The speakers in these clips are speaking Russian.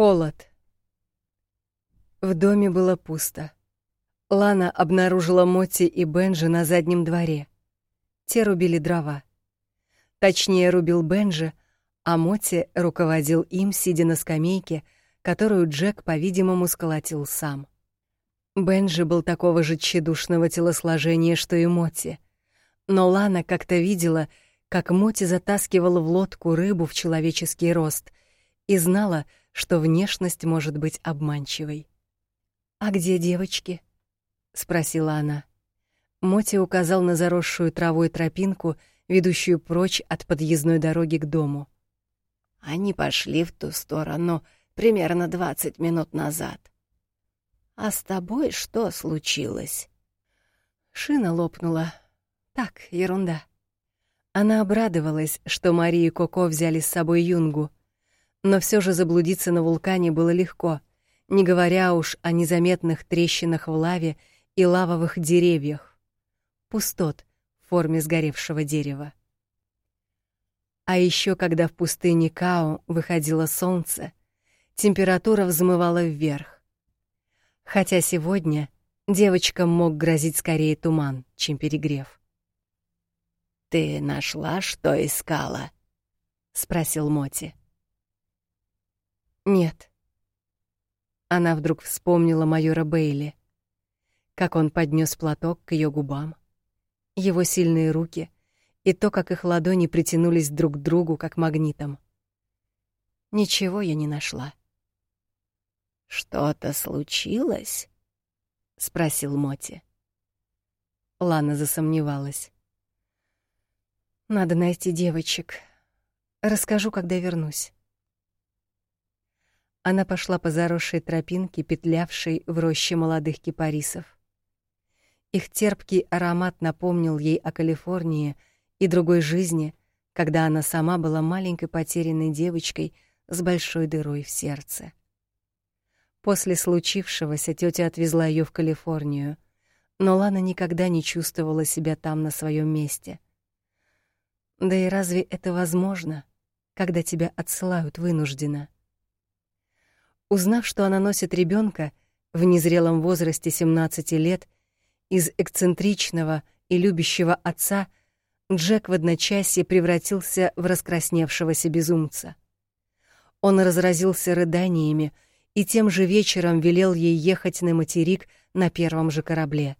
Холод. В доме было пусто. Лана обнаружила Мотти и Бенжи на заднем дворе. Те рубили дрова. Точнее, рубил Бенжи, а Мотти руководил им, сидя на скамейке, которую Джек, по-видимому, сколотил сам. Бенжи был такого же тщедушного телосложения, что и Мотти. Но Лана как-то видела, как Мотти затаскивала в лодку рыбу в человеческий рост и знала, что внешность может быть обманчивой. «А где девочки?» — спросила она. Моти указал на заросшую травой тропинку, ведущую прочь от подъездной дороги к дому. «Они пошли в ту сторону примерно двадцать минут назад. А с тобой что случилось?» Шина лопнула. Так, ерунда. Она обрадовалась, что Мария и Коко взяли с собой Юнгу. Но все же заблудиться на вулкане было легко, не говоря уж о незаметных трещинах в лаве и лавовых деревьях. Пустот в форме сгоревшего дерева. А еще, когда в пустыне Као выходило солнце, температура взмывала вверх. Хотя сегодня девочкам мог грозить скорее туман, чем перегрев. «Ты нашла, что искала?» — спросил Моти. Нет. Она вдруг вспомнила майора Бейли, как он поднес платок к ее губам, его сильные руки и то, как их ладони притянулись друг к другу, как магнитом. Ничего я не нашла. Что-то случилось? спросил Моти. Лана засомневалась. Надо найти девочек. Расскажу, когда вернусь. Она пошла по заросшей тропинке, петлявшей в роще молодых кипарисов. Их терпкий аромат напомнил ей о Калифорнии и другой жизни, когда она сама была маленькой потерянной девочкой с большой дырой в сердце. После случившегося тётя отвезла её в Калифорнию, но Лана никогда не чувствовала себя там на своём месте. Да и разве это возможно, когда тебя отсылают вынужденно? Узнав, что она носит ребенка в незрелом возрасте 17 лет из эксцентричного и любящего отца, Джек в одночасье превратился в раскрасневшегося безумца. Он разразился рыданиями и тем же вечером велел ей ехать на материк на первом же корабле.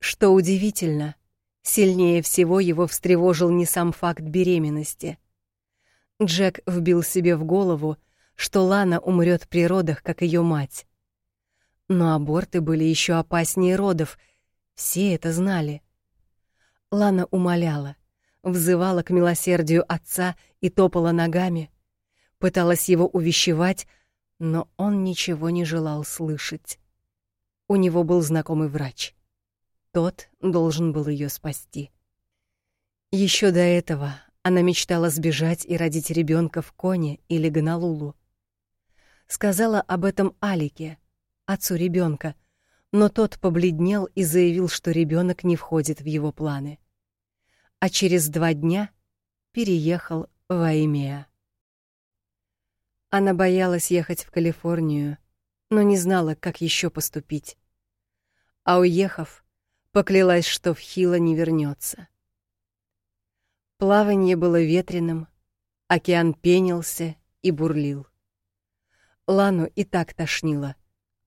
Что удивительно, сильнее всего его встревожил не сам факт беременности. Джек вбил себе в голову, что Лана умрет при родах, как ее мать. Но аборты были еще опаснее родов, все это знали. Лана умоляла, взывала к милосердию отца и топала ногами, пыталась его увещевать, но он ничего не желал слышать. У него был знакомый врач. Тот должен был ее спасти. Еще до этого она мечтала сбежать и родить ребенка в Коне или Гонолулу сказала об этом Алике, отцу ребенка, но тот побледнел и заявил, что ребенок не входит в его планы. А через два дня переехал в Аймеа. Она боялась ехать в Калифорнию, но не знала, как еще поступить. А уехав, поклялась, что в Хила не вернется. Плавание было ветреным, океан пенился и бурлил. Лану и так тошнило,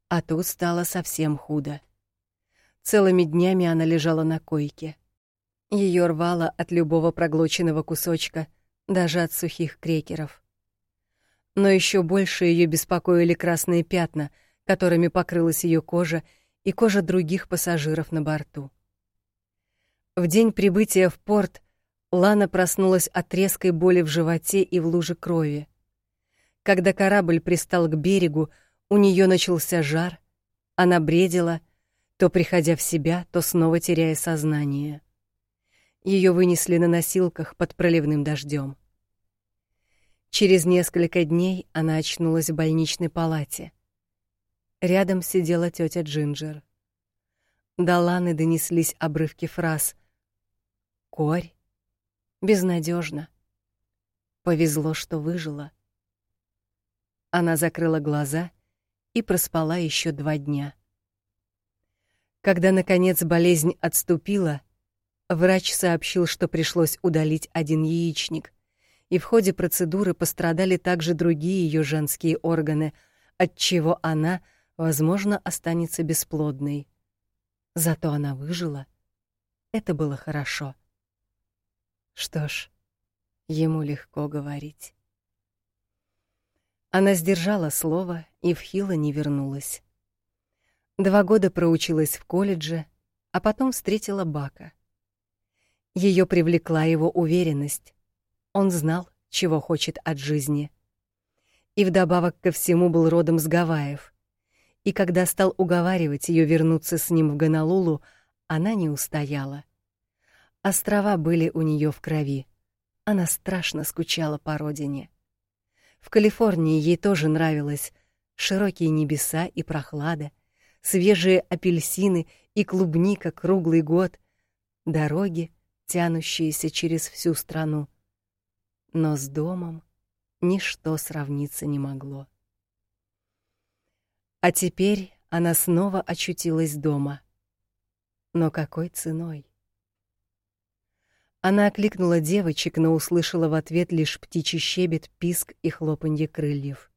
а тут стало совсем худо. Целыми днями она лежала на койке. Ее рвало от любого проглоченного кусочка, даже от сухих крекеров. Но еще больше ее беспокоили красные пятна, которыми покрылась ее кожа и кожа других пассажиров на борту. В день прибытия в порт Лана проснулась от резкой боли в животе и в луже крови. Когда корабль пристал к берегу, у нее начался жар, она бредила, то приходя в себя, то снова теряя сознание. Ее вынесли на носилках под проливным дождем. Через несколько дней она очнулась в больничной палате. Рядом сидела тетя Джинджер. До Ланы донеслись обрывки фраз. «Корь? Безнадежно. Повезло, что выжила». Она закрыла глаза и проспала еще два дня. Когда наконец болезнь отступила, врач сообщил, что пришлось удалить один яичник, и в ходе процедуры пострадали также другие ее женские органы, от чего она, возможно, останется бесплодной. Зато она выжила. Это было хорошо. Что ж, ему легко говорить. Она сдержала слово и в Хилла не вернулась. Два года проучилась в колледже, а потом встретила Бака. Ее привлекла его уверенность. Он знал, чего хочет от жизни. И вдобавок ко всему был родом с Гавайев. И когда стал уговаривать ее вернуться с ним в Гонолулу, она не устояла. Острова были у нее в крови. Она страшно скучала по родине. В Калифорнии ей тоже нравилось широкие небеса и прохлада, свежие апельсины и клубника круглый год, дороги, тянущиеся через всю страну. Но с домом ничто сравниться не могло. А теперь она снова очутилась дома. Но какой ценой? Она окликнула девочек, но услышала в ответ лишь птичий щебет, писк и хлопанье крыльев.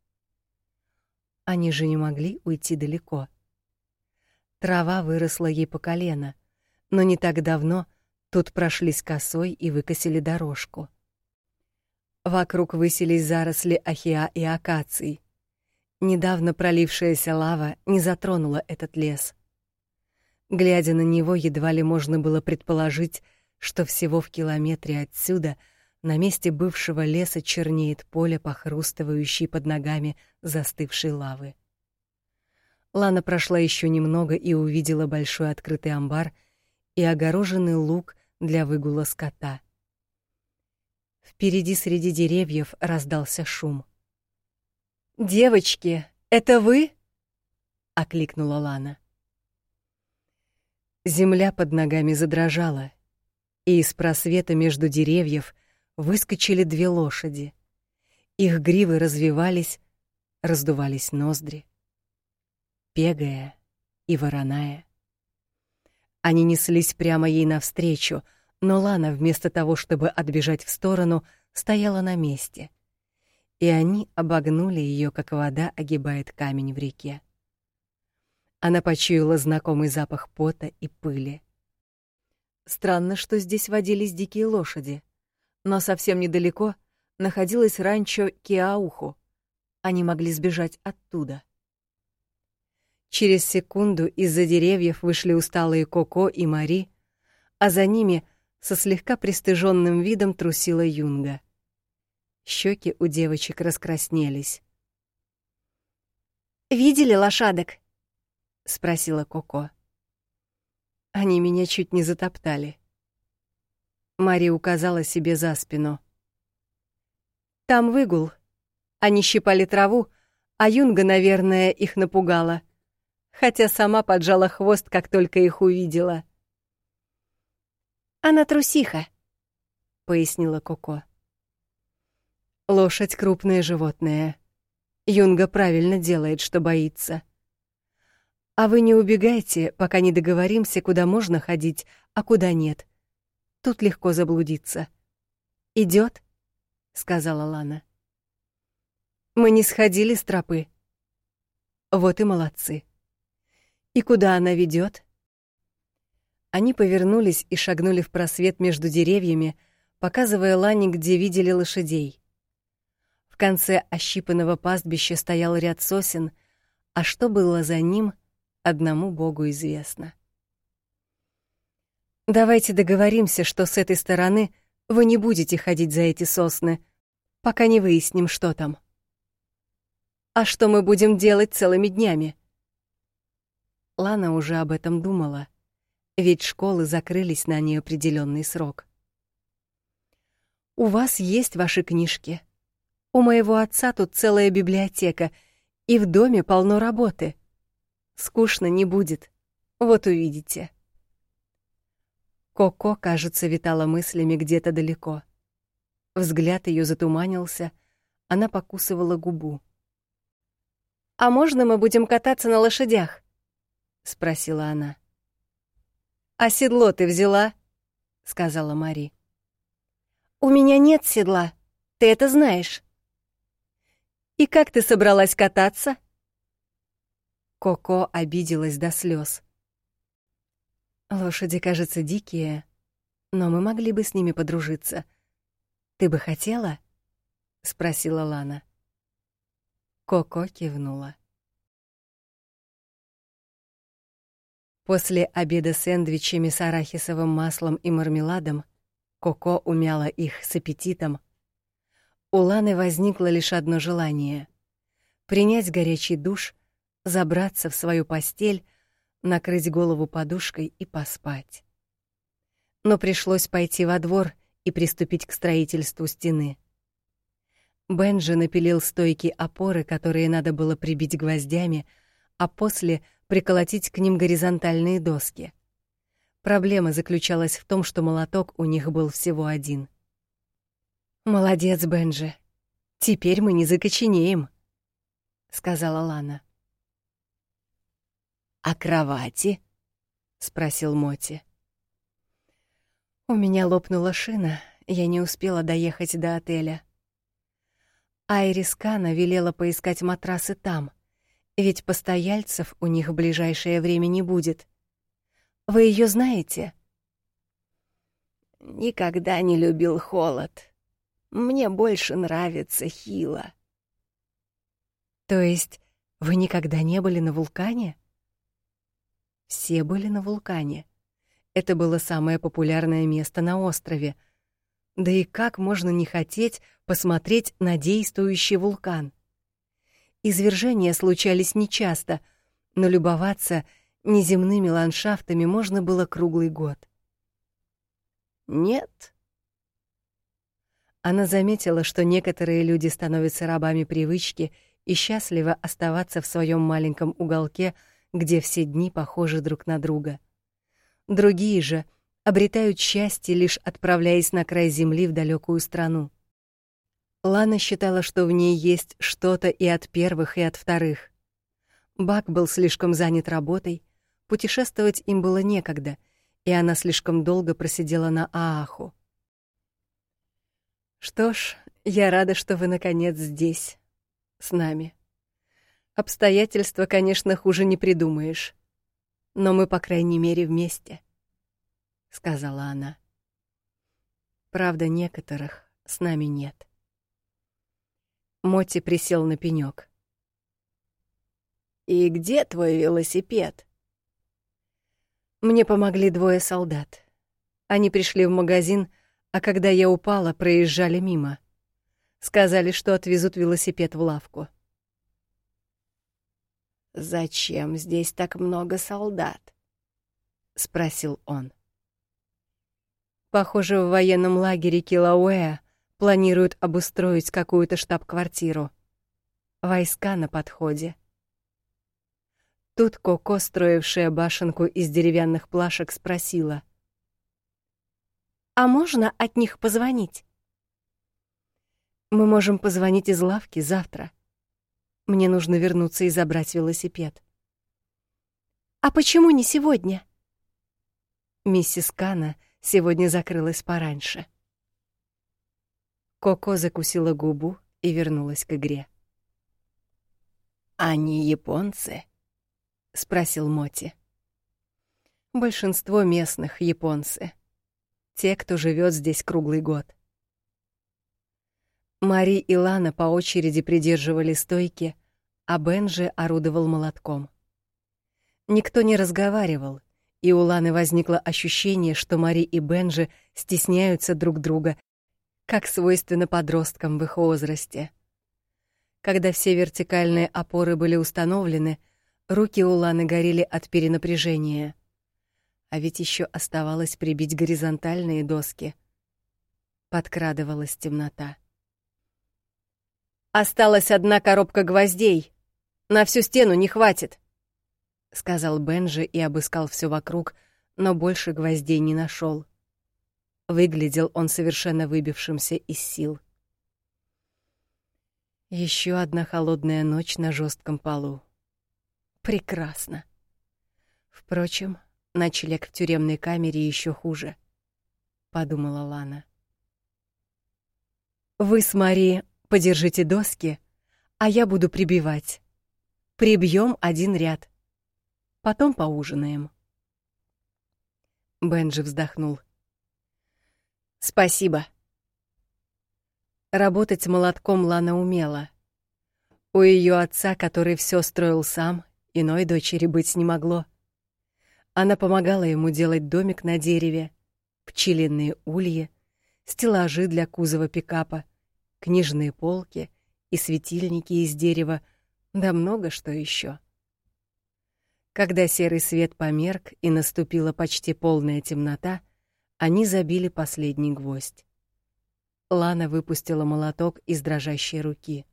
Они же не могли уйти далеко. Трава выросла ей по колено, но не так давно тут прошлись косой и выкосили дорожку. Вокруг высились заросли ахиа и акаций. Недавно пролившаяся лава не затронула этот лес. Глядя на него, едва ли можно было предположить, что всего в километре отсюда на месте бывшего леса чернеет поле, похрустывающей под ногами застывшей лавы. Лана прошла еще немного и увидела большой открытый амбар и огороженный луг для выгула скота. Впереди среди деревьев раздался шум. «Девочки, это вы?» — окликнула Лана. Земля под ногами задрожала, и из просвета между деревьев выскочили две лошади. Их гривы развивались, раздувались ноздри. Пегая и вороная. Они неслись прямо ей навстречу, но Лана вместо того, чтобы отбежать в сторону, стояла на месте. И они обогнули ее, как вода огибает камень в реке. Она почуяла знакомый запах пота и пыли. Странно, что здесь водились дикие лошади. Но совсем недалеко находилось ранчо Киауху. Они могли сбежать оттуда. Через секунду из-за деревьев вышли усталые Коко и Мари, а за ними со слегка пристыженным видом трусила Юнга. Щеки у девочек раскраснелись. «Видели лошадок?» — спросила Коко. Они меня чуть не затоптали. Мари указала себе за спину. Там выгул. Они щипали траву, а Юнга, наверное, их напугала. Хотя сама поджала хвост, как только их увидела. «Она трусиха», — пояснила Коко. «Лошадь — крупное животное. Юнга правильно делает, что боится». А вы не убегайте, пока не договоримся, куда можно ходить, а куда нет. Тут легко заблудиться. Идет? сказала Лана. Мы не сходили с тропы. Вот и молодцы. И куда она ведет? Они повернулись и шагнули в просвет между деревьями, показывая Лане, где видели лошадей. В конце ощипанного пастбища стоял ряд сосен, а что было за ним — одному Богу известно. Давайте договоримся, что с этой стороны вы не будете ходить за эти сосны, пока не выясним, что там. А что мы будем делать целыми днями? Лана уже об этом думала, ведь школы закрылись на неопределенный срок. У вас есть ваши книжки. У моего отца тут целая библиотека, и в доме полно работы. Скучно не будет. Вот увидите. Коко, кажется, витала мыслями где-то далеко. Взгляд ее затуманился, она покусывала губу. «А можно мы будем кататься на лошадях?» — спросила она. «А седло ты взяла?» — сказала Мари. «У меня нет седла, ты это знаешь». «И как ты собралась кататься?» Коко обиделась до слез. Лошади, кажется, дикие, но мы могли бы с ними подружиться. Ты бы хотела? спросила Лана. Коко кивнула. После обеда сэндвичами с арахисовым маслом и мармеладом Коко умяла их с аппетитом. У Ланы возникло лишь одно желание — принять горячий душ, забраться в свою постель, накрыть голову подушкой и поспать но пришлось пойти во двор и приступить к строительству стены. Бенджи напилил стойки опоры, которые надо было прибить гвоздями, а после приколотить к ним горизонтальные доски. Проблема заключалась в том, что молоток у них был всего один. «Молодец, Бенджи. Теперь мы не закоченеем», — сказала Лана. «А кровати?» — спросил Моти. У меня лопнула шина, я не успела доехать до отеля. Айрис Кана велела поискать матрасы там, ведь постояльцев у них в ближайшее время не будет. Вы ее знаете? Никогда не любил холод. Мне больше нравится Хила. То есть вы никогда не были на вулкане? Все были на вулкане. Это было самое популярное место на острове. Да и как можно не хотеть посмотреть на действующий вулкан? Извержения случались нечасто, но любоваться неземными ландшафтами можно было круглый год. Нет. Она заметила, что некоторые люди становятся рабами привычки и счастливо оставаться в своем маленьком уголке, где все дни похожи друг на друга. Другие же обретают счастье, лишь отправляясь на край земли в далекую страну. Лана считала, что в ней есть что-то и от первых, и от вторых. Бак был слишком занят работой, путешествовать им было некогда, и она слишком долго просидела на Ааху. Что ж, я рада, что вы наконец здесь, с нами. Обстоятельства, конечно, хуже не придумаешь но мы, по крайней мере, вместе, сказала она. Правда, некоторых с нами нет. Моти присел на пенёк. И где твой велосипед? Мне помогли двое солдат. Они пришли в магазин, а когда я упала, проезжали мимо. Сказали, что отвезут велосипед в лавку. «Зачем здесь так много солдат?» — спросил он. Похоже, в военном лагере Килауэа планируют обустроить какую-то штаб-квартиру. Войска на подходе. Тут Коко, строившая башенку из деревянных плашек, спросила. «А можно от них позвонить?» «Мы можем позвонить из лавки завтра», мне нужно вернуться и забрать велосипед. А почему не сегодня? Миссис Кана сегодня закрылась пораньше. Коко закусила губу и вернулась к игре. Они японцы? спросил Моти. Большинство местных японцы. Те, кто живет здесь круглый год. Мари и Лана по очереди придерживали стойки, а Бенжи орудовал молотком. Никто не разговаривал, и у Ланы возникло ощущение, что Мари и Бенжи стесняются друг друга, как свойственно подросткам в их возрасте. Когда все вертикальные опоры были установлены, руки у Ланы горели от перенапряжения. А ведь еще оставалось прибить горизонтальные доски. Подкрадывалась темнота. Осталась одна коробка гвоздей. На всю стену не хватит, сказал Бенжи и обыскал все вокруг, но больше гвоздей не нашел. Выглядел он совершенно выбившимся из сил. Еще одна холодная ночь на жестком полу. Прекрасно. Впрочем, ночлег в тюремной камере еще хуже, подумала Лана. Вы с Мари подержите доски, а я буду прибивать. Прибьем один ряд. Потом поужинаем. Бенджи вздохнул. Спасибо. Работать молотком Лана умела. У ее отца, который все строил сам, иной дочери быть не могло. Она помогала ему делать домик на дереве, пчелиные ульи, стеллажи для кузова пикапа, книжные полки и светильники из дерева, да много что еще. Когда серый свет померк и наступила почти полная темнота, они забили последний гвоздь. Лана выпустила молоток из дрожащей руки.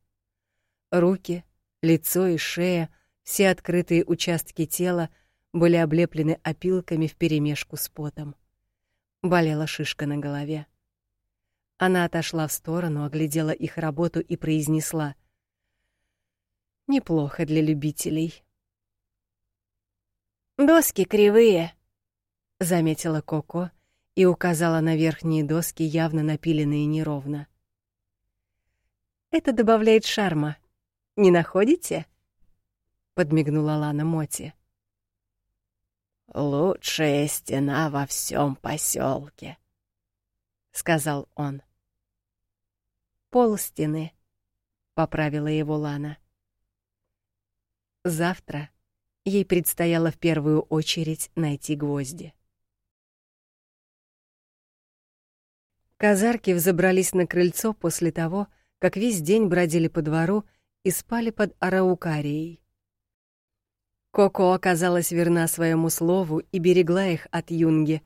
Руки, лицо и шея, все открытые участки тела были облеплены опилками вперемешку с потом. Болела шишка на голове. Она отошла в сторону, оглядела их работу и произнесла: "Неплохо для любителей". Доски кривые, заметила Коко и указала на верхние доски, явно напиленные неровно. Это добавляет шарма. Не находите? подмигнула Лана Моти. Лучшая стена во всем поселке, сказал он. Пол стены, поправила его Лана. Завтра ей предстояло в первую очередь найти гвозди. Казарки взобрались на крыльцо после того, как весь день бродили по двору и спали под араукарией. Коко оказалась верна своему слову и берегла их от юнги,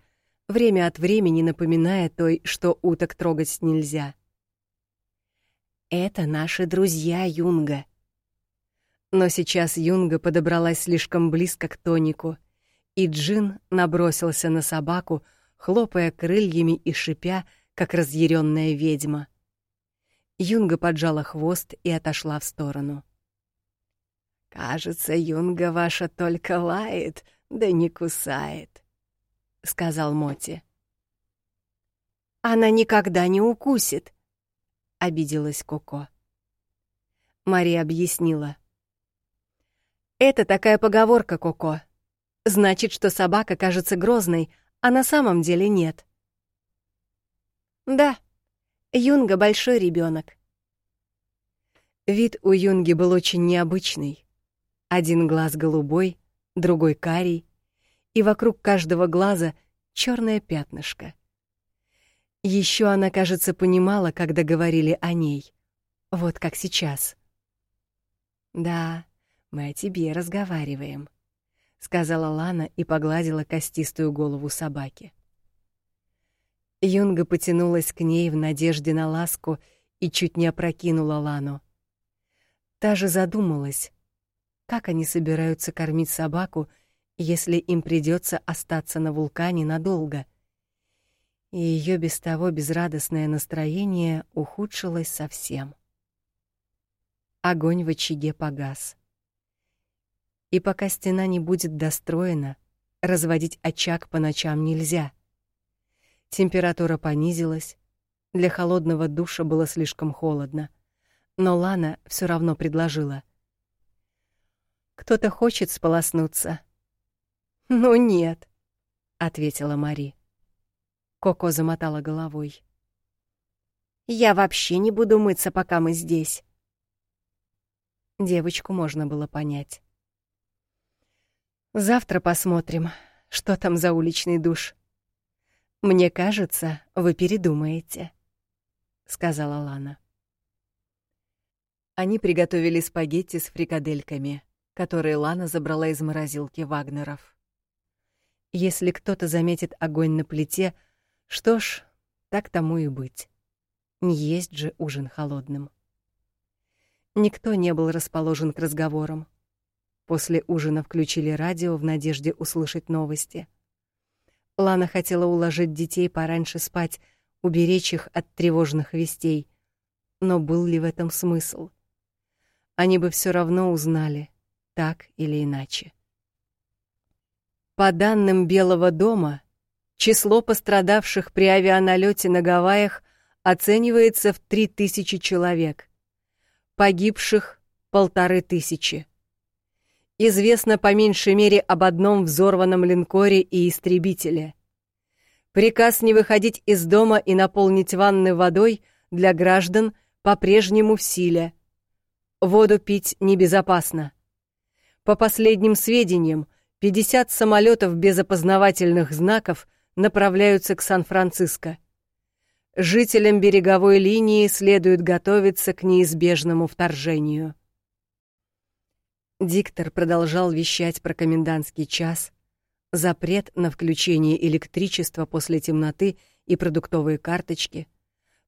время от времени напоминая той, что уток трогать нельзя. Это наши друзья, Юнга. Но сейчас Юнга подобралась слишком близко к Тонику, и Джин набросился на собаку, хлопая крыльями и шипя, как разъяренная ведьма. Юнга поджала хвост и отошла в сторону. Кажется, юнга ваша только лает, да не кусает, сказал Моти. Она никогда не укусит, обиделась Коко. Мария объяснила. Это такая поговорка, Коко. Значит, что собака кажется грозной, а на самом деле нет. Да. Юнга большой ребенок. Вид у Юнги был очень необычный. Один глаз голубой, другой карий, и вокруг каждого глаза черное пятнышко. Еще она, кажется, понимала, когда говорили о ней. Вот как сейчас. Да, мы о тебе разговариваем, сказала Лана и погладила костистую голову собаки. Юнга потянулась к ней в надежде на ласку и чуть не опрокинула Лану. Та же задумалась, как они собираются кормить собаку, если им придется остаться на вулкане надолго? И ее без того безрадостное настроение ухудшилось совсем. Огонь в очаге погас. И пока стена не будет достроена, разводить очаг по ночам нельзя. Температура понизилась, для холодного душа было слишком холодно, но Лана все равно предложила — кто-то хочет сполоснуться. Ну нет, ответила Мари. Коко замотала головой. Я вообще не буду мыться, пока мы здесь. Девочку можно было понять. Завтра посмотрим, что там за уличный душ. Мне кажется, вы передумаете, сказала Лана. Они приготовили спагетти с фрикадельками которые Лана забрала из морозилки Вагнеров. Если кто-то заметит огонь на плите, что ж, так тому и быть. Не есть же ужин холодным. Никто не был расположен к разговорам. После ужина включили радио в надежде услышать новости. Лана хотела уложить детей пораньше спать, уберечь их от тревожных вестей. Но был ли в этом смысл? они бы все равно узнали, так или иначе. По данным Белого дома, число пострадавших при авианалете на Гавайях оценивается в 3000 человек. Погибших — полторы тысячи. Известно по меньшей мере об одном взорванном линкоре и истребителе. Приказ не выходить из дома и наполнить ванны водой для граждан по-прежнему в силе. Воду пить небезопасно. По последним сведениям, 50 самолетов без опознавательных знаков направляются к Сан-Франциско. Жителям береговой линии следует готовиться к неизбежному вторжению. Диктор продолжал вещать про комендантский час, запрет на включение электричества после темноты и продуктовые карточки,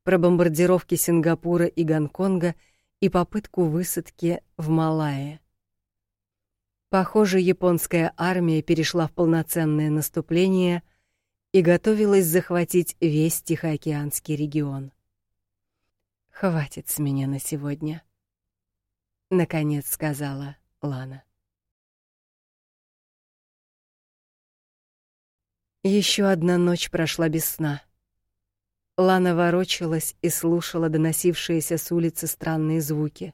про бомбардировки Сингапура и Гонконга и попытку высадки в Малайе. Похоже, японская армия перешла в полноценное наступление и готовилась захватить весь Тихоокеанский регион. Хватит с меня на сегодня, наконец сказала Лана. Еще одна ночь прошла без сна. Лана ворочалась и слушала доносившиеся с улицы странные звуки: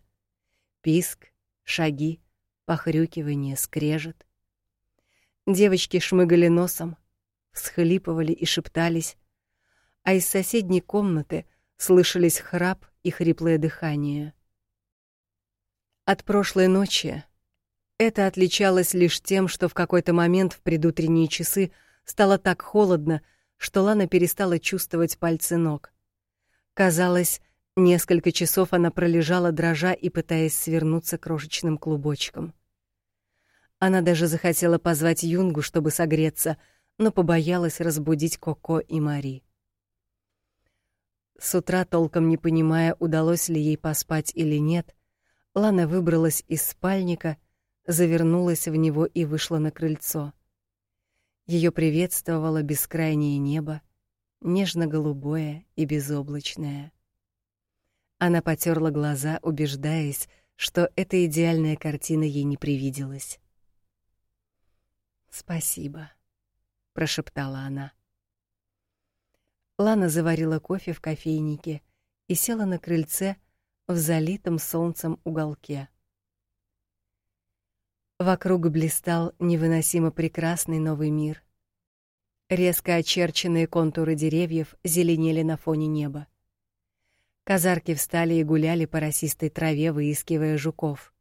писк, шаги, похрюкивание, скрежет. Девочки шмыгали носом, всхлипывали и шептались, а из соседней комнаты слышались храп и хриплое дыхание. От прошлой ночи это отличалось лишь тем, что в какой-то момент в предутренние часы стало так холодно, что Лана перестала чувствовать пальцы ног. Казалось, несколько часов она пролежала дрожа и пытаясь свернуться крошечным клубочком. Она даже захотела позвать Юнгу, чтобы согреться, но побоялась разбудить Коко и Мари. С утра, толком не понимая, удалось ли ей поспать или нет, Лана выбралась из спальника завернулась в него и вышла на крыльцо. Ее приветствовало бескрайнее небо, нежно-голубое и безоблачное. Она потёрла глаза, убеждаясь, что эта идеальная картина ей не привиделась. "Спасибо", прошептала она. Лана заварила кофе в кофейнике и села на крыльце в залитом солнцем уголке. Вокруг блистал невыносимо прекрасный новый мир. Резко очерченные контуры деревьев зеленели на фоне неба. Казарки встали и гуляли по росистой траве, выискивая жуков.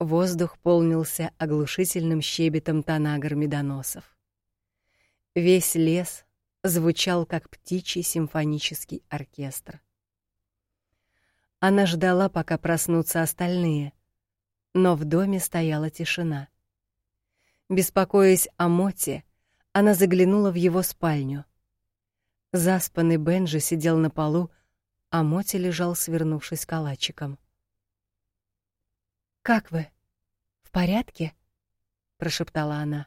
Воздух полнился оглушительным щебетом танагр медоносов. Весь лес звучал как птичий симфонический оркестр. Она ждала, пока проснутся остальные, но в доме стояла тишина. Беспокоясь о Моте, она заглянула в его спальню. Заспанный Бенджи сидел на полу, а Моти лежал, свернувшись калачиком. «Как вы? В порядке?» — прошептала она.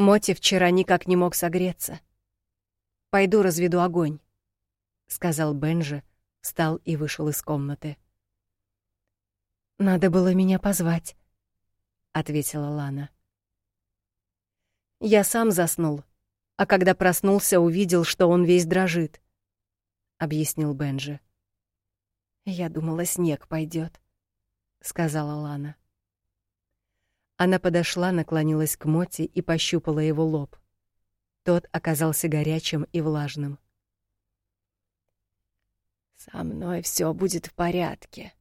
Моти вчера никак не мог согреться. «Пойду разведу огонь», — сказал Бенджи, встал и вышел из комнаты. Надо было меня позвать, ответила Лана. Я сам заснул, а когда проснулся, увидел, что он весь дрожит, объяснил Бенджи. Я думала, снег пойдет, сказала Лана. Она подошла, наклонилась к Моти и пощупала его лоб. Тот оказался горячим и влажным. Со мной все будет в порядке,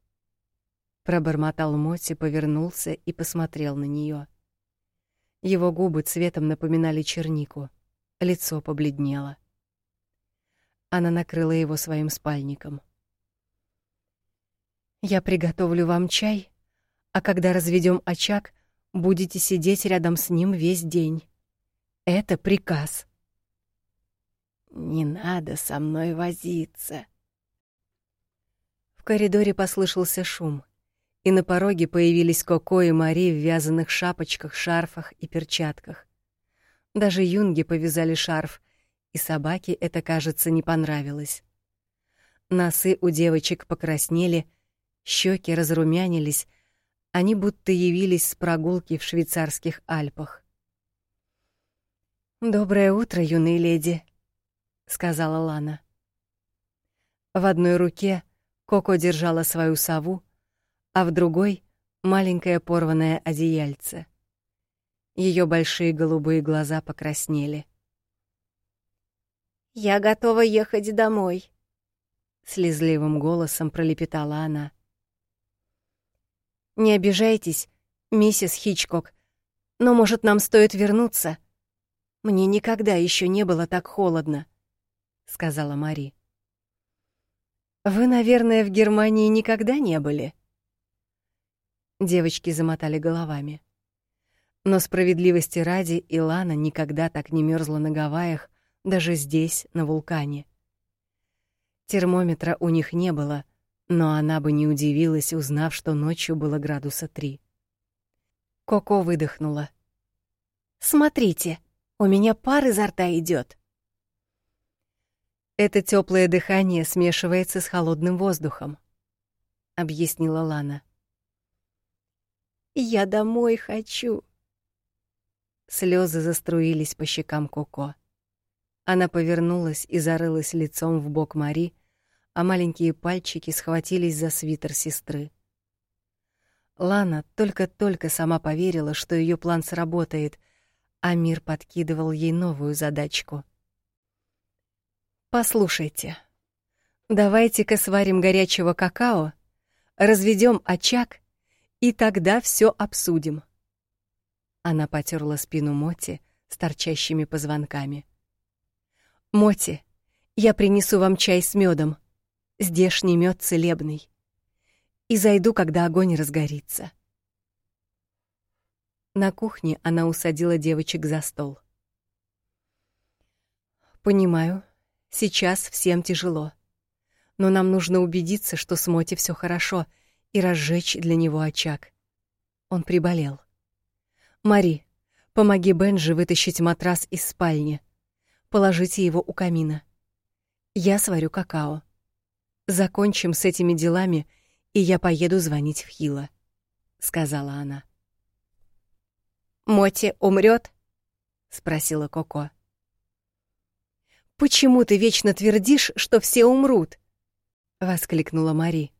пробормотал Моти, повернулся и посмотрел на нее. Его губы цветом напоминали чернику, лицо побледнело. Она накрыла его своим спальником. Я приготовлю вам чай, а когда разведем очаг, будете сидеть рядом с ним весь день. Это приказ. Не надо со мной возиться. В коридоре послышался шум и на пороге появились Коко и Мари в вязаных шапочках, шарфах и перчатках. Даже юнги повязали шарф, и собаке это, кажется, не понравилось. Носы у девочек покраснели, щеки разрумянились, они будто явились с прогулки в швейцарских Альпах. «Доброе утро, юные леди», — сказала Лана. В одной руке Коко держала свою сову, а в другой — маленькое порванное одеяльце. Ее большие голубые глаза покраснели. «Я готова ехать домой», — слезливым голосом пролепетала она. «Не обижайтесь, миссис Хичкок, но, может, нам стоит вернуться? Мне никогда еще не было так холодно», — сказала Мари. «Вы, наверное, в Германии никогда не были?» Девочки замотали головами. Но справедливости ради Илана никогда так не мерзла на Гавайях, даже здесь, на вулкане. Термометра у них не было, но она бы не удивилась, узнав, что ночью было градуса три. Коко выдохнула. «Смотрите, у меня пар изо рта идет. Это теплое дыхание смешивается с холодным воздухом, объяснила Лана. Я домой хочу. Слезы заструились по щекам Коко. Она повернулась и зарылась лицом в бок Мари, а маленькие пальчики схватились за свитер сестры. Лана только-только сама поверила, что ее план сработает, а мир подкидывал ей новую задачку. Послушайте. Давайте-ка сварим горячего какао, разведем очаг, и тогда все обсудим. Она потёрла спину Моти с торчащими позвонками. Моти, я принесу вам чай с медом. Здешний мед целебный. И зайду, когда огонь разгорится. На кухне она усадила девочек за стол. Понимаю, сейчас всем тяжело. Но нам нужно убедиться, что с Моти всё хорошо, и разжечь для него очаг. Он приболел. Мари, помоги Бенжи вытащить матрас из спальни. Положите его у камина. Я сварю какао. Закончим с этими делами, и я поеду звонить в Хила, сказала она. Моти умрет? спросила Коко. Почему ты вечно твердишь, что все умрут? воскликнула Мари.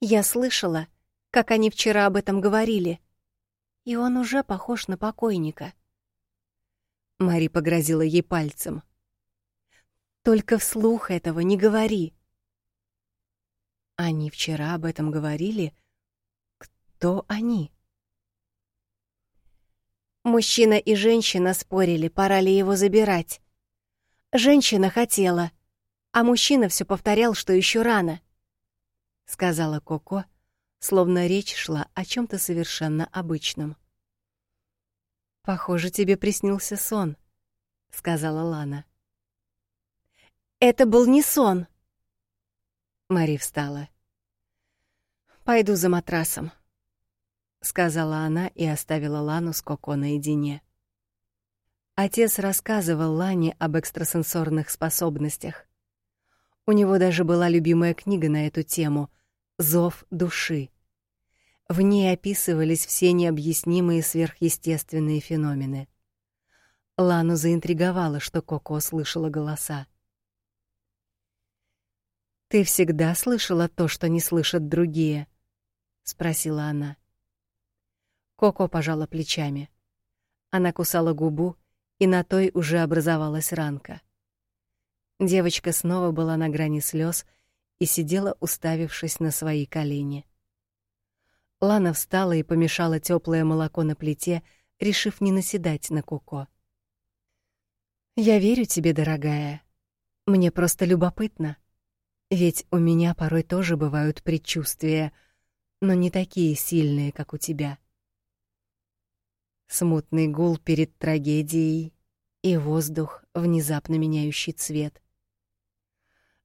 Я слышала, как они вчера об этом говорили и он уже похож на покойника. Мари погрозила ей пальцем. Только вслух этого не говори. Они вчера об этом говорили. Кто они? Мужчина и женщина спорили, пора ли его забирать. Женщина хотела, а мужчина все повторял, что еще рано, сказала Коко словно речь шла о чем то совершенно обычном. «Похоже, тебе приснился сон», — сказала Лана. «Это был не сон». Мари встала. «Пойду за матрасом», — сказала она и оставила Лану с Коко наедине. Отец рассказывал Лане об экстрасенсорных способностях. У него даже была любимая книга на эту тему — Зов души. В ней описывались все необъяснимые сверхъестественные феномены. Лану заинтриговало, что Коко слышала голоса. Ты всегда слышала то, что не слышат другие? спросила она. Коко пожала плечами. Она кусала губу, и на той уже образовалась ранка. Девочка снова была на грани слез и сидела, уставившись на свои колени. Лана встала и помешала теплое молоко на плите, решив не наседать на Коко. Я верю тебе, дорогая. Мне просто любопытно. Ведь у меня порой тоже бывают предчувствия, но не такие сильные, как у тебя. Смутный гул перед трагедией и воздух, внезапно меняющий цвет.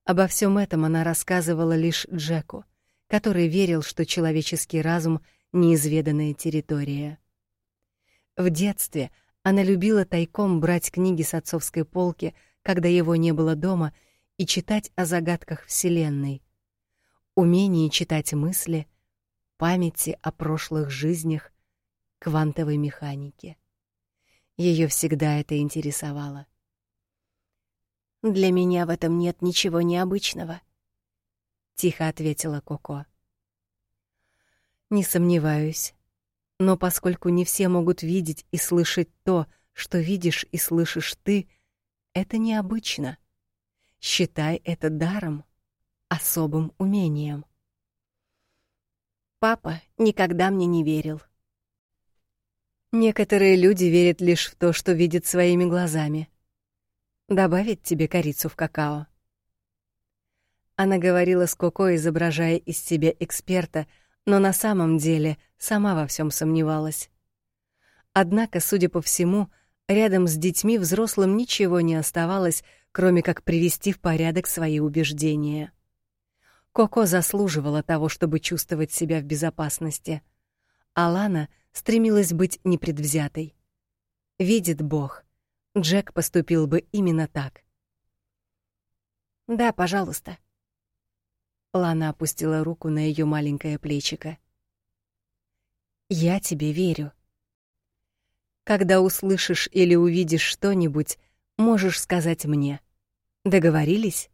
Обо всем этом она рассказывала лишь Джеку, который верил, что человеческий разум — неизведанная территория. В детстве она любила тайком брать книги с отцовской полки, когда его не было дома, и читать о загадках Вселенной. умении читать мысли, памяти о прошлых жизнях, квантовой механике. Ее всегда это интересовало. Для меня в этом нет ничего необычного, тихо ответила Коко. Не сомневаюсь. Но поскольку не все могут видеть и слышать то, что видишь и слышишь ты, это необычно. Считай это даром, особым умением. Папа никогда мне не верил. Некоторые люди верят лишь в то, что видят своими глазами. Добавить тебе корицу в какао. Она говорила с Коко, изображая из себя эксперта, но на самом деле сама во всем сомневалась. Однако, судя по всему, рядом с детьми взрослым ничего не оставалось, кроме как привести в порядок свои убеждения. Коко заслуживала того, чтобы чувствовать себя в безопасности. Алана стремилась быть непредвзятой. Видит Бог, Джек поступил бы именно так. Да, пожалуйста. Лана опустила руку на ее маленькое плечико. Я тебе верю. Когда услышишь или увидишь что-нибудь, можешь сказать мне. Договорились?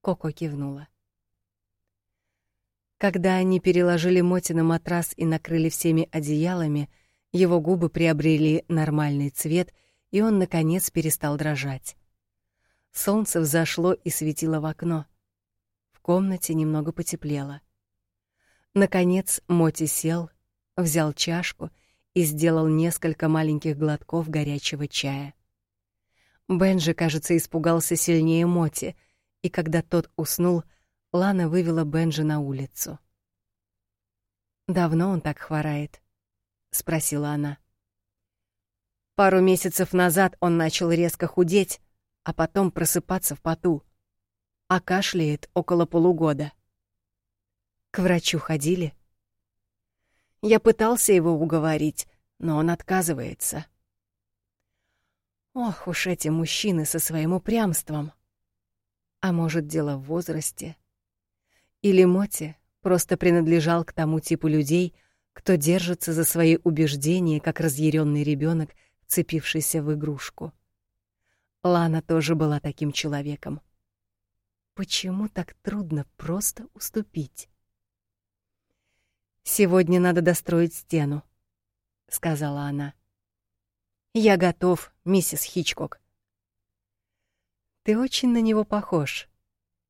Коко кивнула. Когда они переложили Моти на матрас и накрыли всеми одеялами, его губы приобрели нормальный цвет, и он наконец перестал дрожать. Солнце взошло и светило в окно. В комнате немного потеплело. Наконец Моти сел, взял чашку и сделал несколько маленьких глотков горячего чая. Бенджи, кажется, испугался сильнее Моти, и когда тот уснул, Лана вывела Бенджи на улицу. «Давно он так хворает?» — спросила она. Пару месяцев назад он начал резко худеть, а потом просыпаться в поту а кашляет около полугода. К врачу ходили? Я пытался его уговорить, но он отказывается. Ох уж эти мужчины со своим упрямством. А может, дело в возрасте? Или Моти просто принадлежал к тому типу людей, кто держится за свои убеждения, как разъяренный ребенок, вцепившийся в игрушку. Лана тоже была таким человеком. Почему так трудно просто уступить? Сегодня надо достроить стену, сказала она. Я готов, миссис Хичкок. Ты очень на него похож.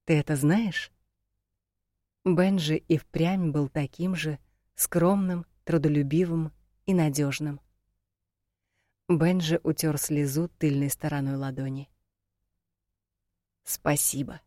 Ты это знаешь? Бенджи и впрямь был таким же скромным, трудолюбивым и надежным. Бенджи утер слезу тыльной стороной ладони. Спасибо.